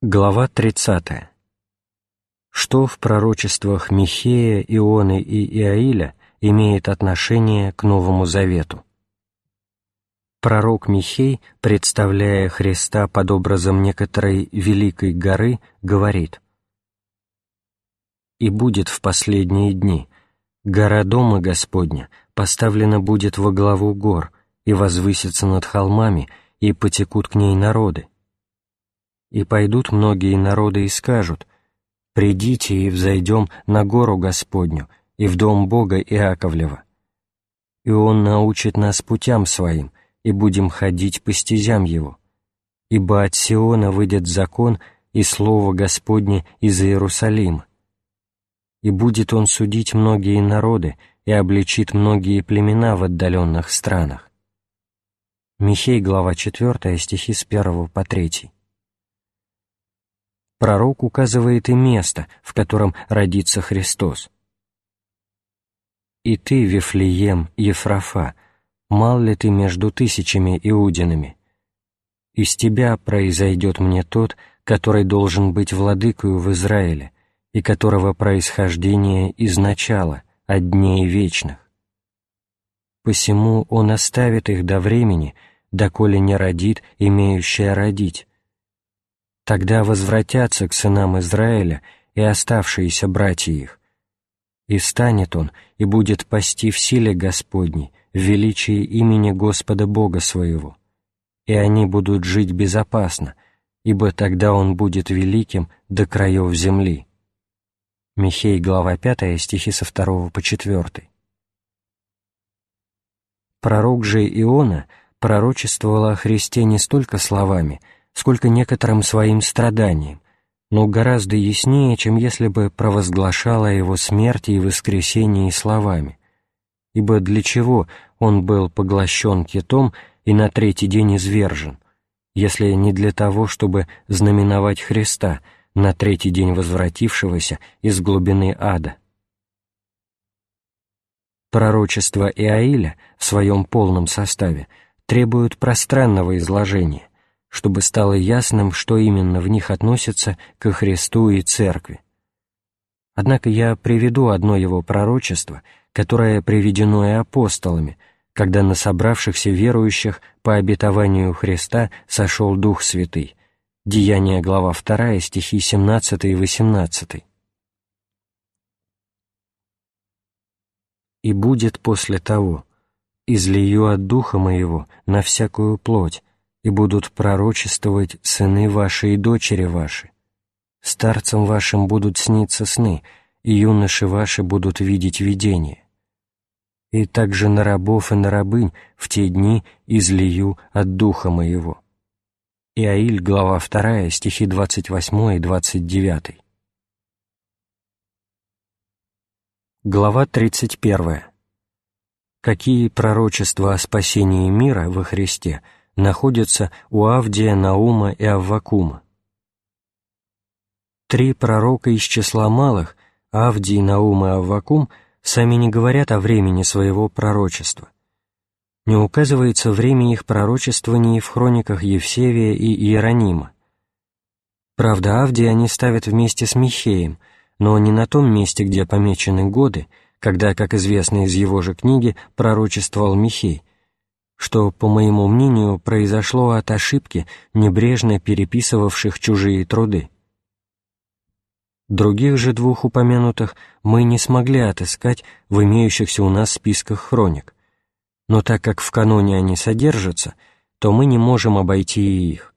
Глава 30. Что в пророчествах Михея, Ионы и Иаиля имеет отношение к Новому Завету? Пророк Михей, представляя Христа под образом некоторой великой горы, говорит «И будет в последние дни, гора Дома Господня поставлена будет во главу гор, и возвысится над холмами, и потекут к ней народы, и пойдут многие народы и скажут, «Придите и взойдем на гору Господню и в дом Бога Иаковлева». И Он научит нас путям Своим, и будем ходить по стезям Его. Ибо от Сиона выйдет закон и Слово Господне из Иерусалима. И будет Он судить многие народы и обличит многие племена в отдаленных странах. Михей, глава 4, стихи с 1 по 3 пророк указывает и место, в котором родится Христос. «И ты, Вифлеем, Ефрафа, мал ли ты между тысячами иудинами? Из тебя произойдет мне тот, который должен быть владыкою в Израиле, и которого происхождение из начала, от дней вечных. Посему он оставит их до времени, доколе не родит, имеющая родить, Тогда возвратятся к сынам Израиля и оставшиеся братья их. И станет он, и будет пасти в силе Господней, в величии имени Господа Бога своего. И они будут жить безопасно, ибо тогда он будет великим до краев земли. Михей, глава 5, стихи со 2 по 4. Пророк же Иона пророчествовал о Христе не столько словами — сколько некоторым своим страданиям, но гораздо яснее, чем если бы провозглашала его смерти и воскресении словами. Ибо для чего он был поглощен китом и на третий день извержен, если не для того, чтобы знаменовать Христа, на третий день возвратившегося из глубины ада? Пророчества Иаиля в своем полном составе требуют пространного изложения, чтобы стало ясным, что именно в них относится ко Христу и Церкви. Однако я приведу одно его пророчество, которое приведено и апостолами, когда на собравшихся верующих по обетованию Христа сошел Дух Святый. Деяние, глава 2, стихи 17 и 18. «И будет после того, излию от Духа Моего на всякую плоть, и будут пророчествовать сыны ваши и дочери ваши. Старцам вашим будут сниться сны, и юноши ваши будут видеть видения. И также на рабов и на рабынь в те дни излию от Духа Моего». Иаиль, глава 2, стихи 28 и 29. Глава 31. Какие пророчества о спасении мира во Христе – находятся у Авдия, Наума и Аввакума. Три пророка из числа малых, Авдий, Наум и Аввакум, сами не говорят о времени своего пророчества. Не указывается время их пророчествований в хрониках Евсевия и Иеронима. Правда, Авдия они ставят вместе с Михеем, но не на том месте, где помечены годы, когда, как известно из его же книги, пророчествовал Михей, что, по моему мнению, произошло от ошибки, небрежно переписывавших чужие труды. Других же двух упомянутых мы не смогли отыскать в имеющихся у нас списках хроник, но так как в каноне они содержатся, то мы не можем обойти и их.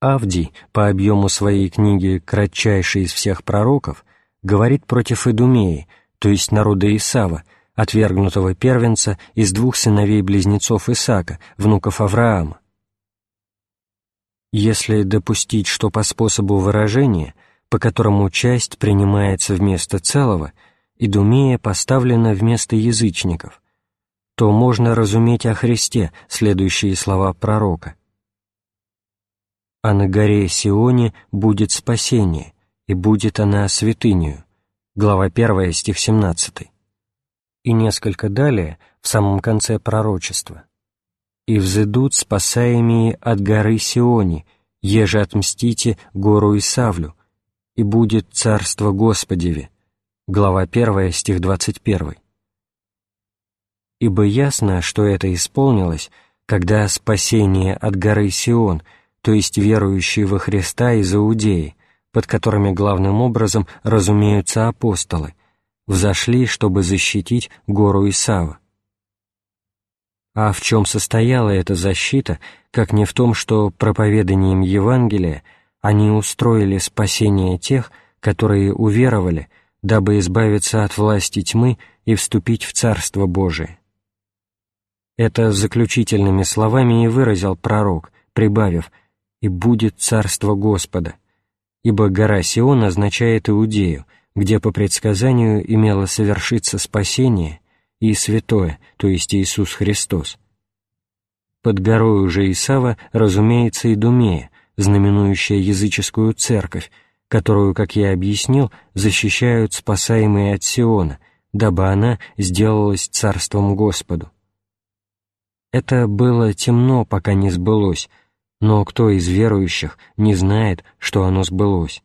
Авдий, по объему своей книги «Кратчайший из всех пророков», говорит против Идумеи, то есть народа Исава, отвергнутого первенца из двух сыновей-близнецов Исаака, внуков Авраама. Если допустить, что по способу выражения, по которому часть принимается вместо целого, Идумея поставлена вместо язычников, то можно разуметь о Христе следующие слова пророка. «А на горе Сионе будет спасение, и будет она святынью». Глава 1, стих 17 и несколько далее, в самом конце пророчества. «И взыдут спасаемые от горы Сиони, еже отмстите гору Исавлю, и будет царство Господеве». Глава 1, стих 21. «Ибо ясно, что это исполнилось, когда спасение от горы Сион, то есть верующие во Христа из Иудеи, под которыми главным образом разумеются апостолы, взошли, чтобы защитить гору Исава. А в чем состояла эта защита, как не в том, что проповеданием Евангелия они устроили спасение тех, которые уверовали, дабы избавиться от власти тьмы и вступить в Царство Божие. Это заключительными словами и выразил пророк, прибавив «И будет Царство Господа», ибо гора Сион означает Иудею, где по предсказанию имело совершиться спасение и святое, то есть Иисус Христос. Под горой уже Исава, разумеется, Идумея, знаменующая языческую церковь, которую, как я объяснил, защищают спасаемые от Сиона, дабы она сделалась царством Господу. Это было темно, пока не сбылось, но кто из верующих не знает, что оно сбылось?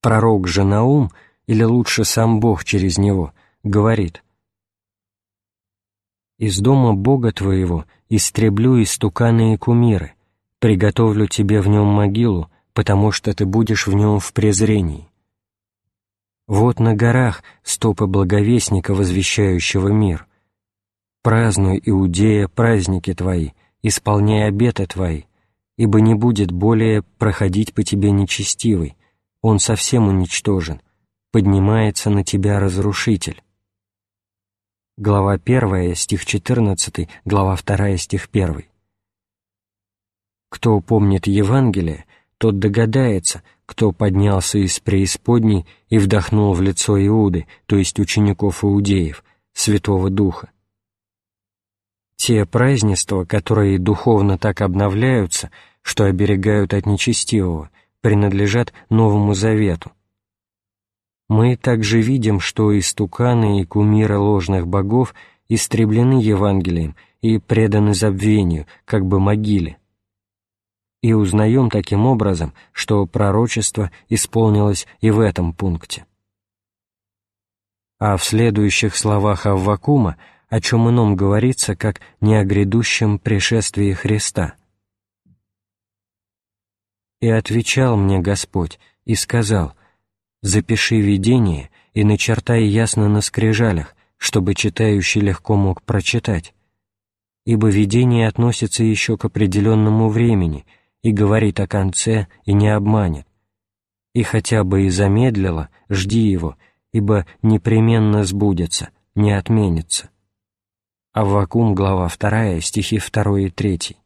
Пророк же Наум, или лучше сам Бог через него, говорит «Из дома Бога твоего истреблю истуканы и кумиры, приготовлю тебе в нем могилу, потому что ты будешь в нем в презрении. Вот на горах стопы благовестника, возвещающего мир. Празднуй, Иудея, праздники твои, исполняй обеты твои, ибо не будет более проходить по тебе нечестивый, он совсем уничтожен, поднимается на тебя разрушитель. Глава 1, стих 14, глава 2, стих 1. Кто помнит Евангелие, тот догадается, кто поднялся из преисподней и вдохнул в лицо Иуды, то есть учеников иудеев, Святого Духа. Те празднества, которые духовно так обновляются, что оберегают от нечестивого, принадлежат Новому Завету. Мы также видим, что истуканы и кумиры ложных богов истреблены Евангелием и преданы забвению, как бы могиле. И узнаем таким образом, что пророчество исполнилось и в этом пункте. А в следующих словах Аввакума о чем ином говорится, как не о грядущем пришествии Христа. «И отвечал мне Господь, и сказал, «Запиши видение и начертай ясно на скрижалях, чтобы читающий легко мог прочитать. Ибо видение относится еще к определенному времени и говорит о конце и не обманет. И хотя бы и замедлило, жди его, ибо непременно сбудется, не отменится». Аввакум, глава 2, стихи 2 и 3.